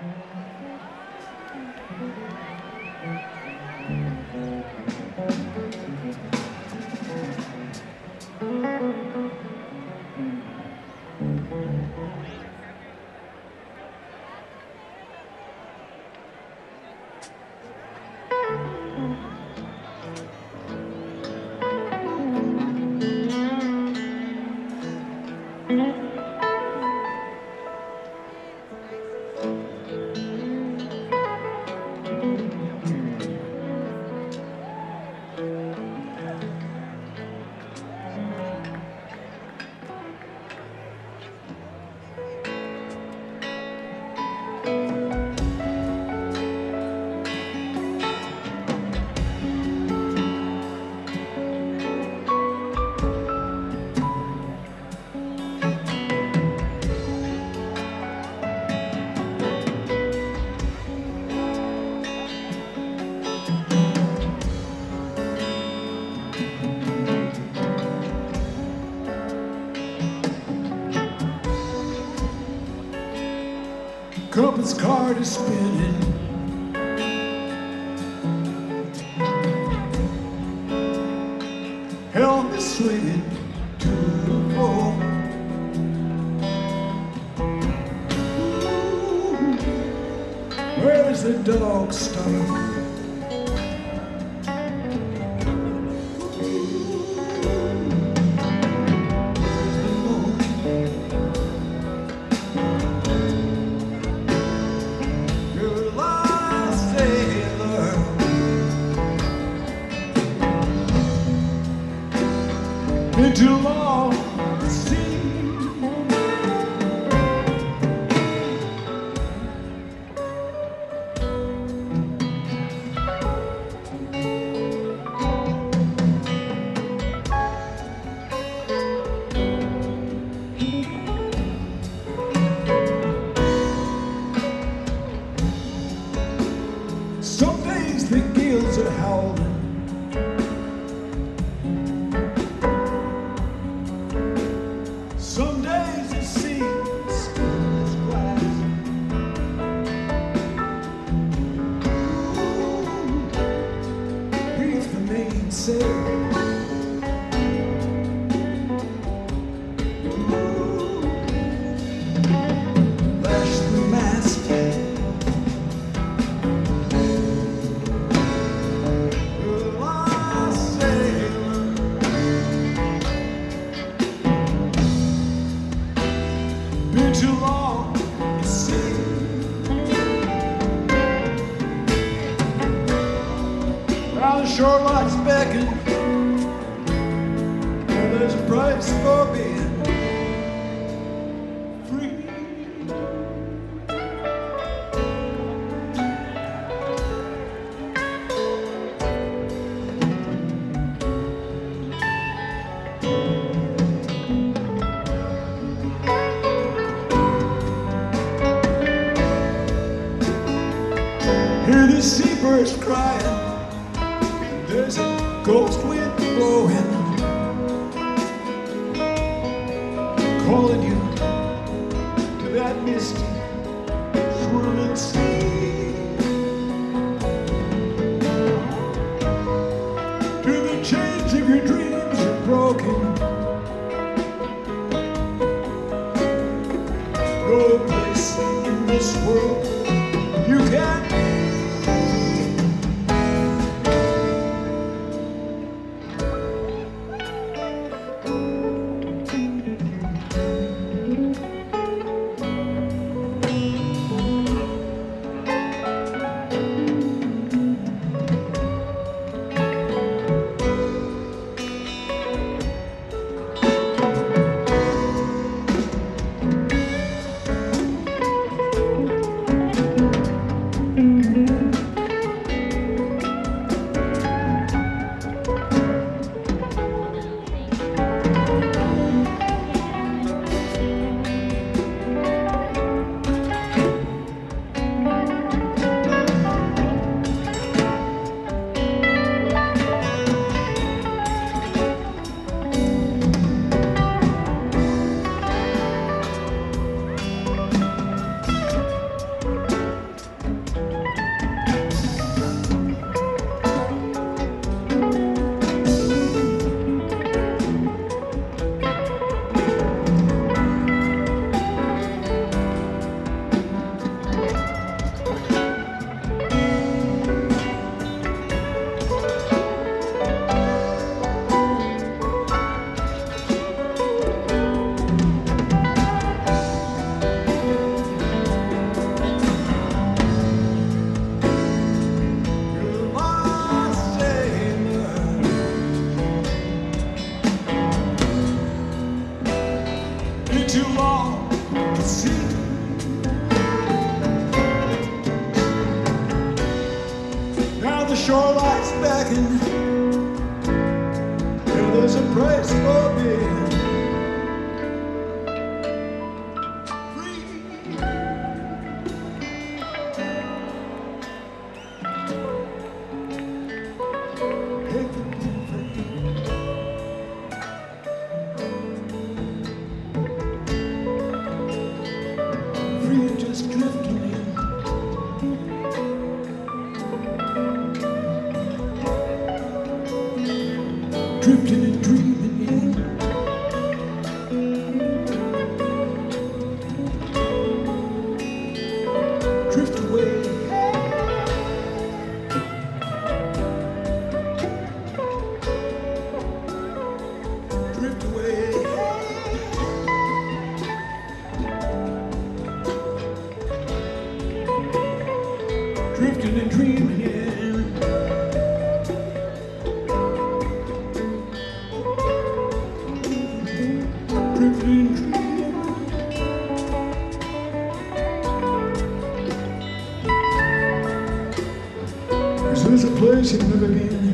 Thank you. Compass card is spinning. Help me swinging to the floor. Ooh, Where is the dog stop? Too long The shoreline's beckon. There's a price for being blowing, calling you to that misty, swirling sea. To the chains of your dreams are broken. No place in this world The shoreline's beckon, and there's a price for being Drifting and dreaming in. Drift away. Drift away. Drifting and dreaming There's a place you've never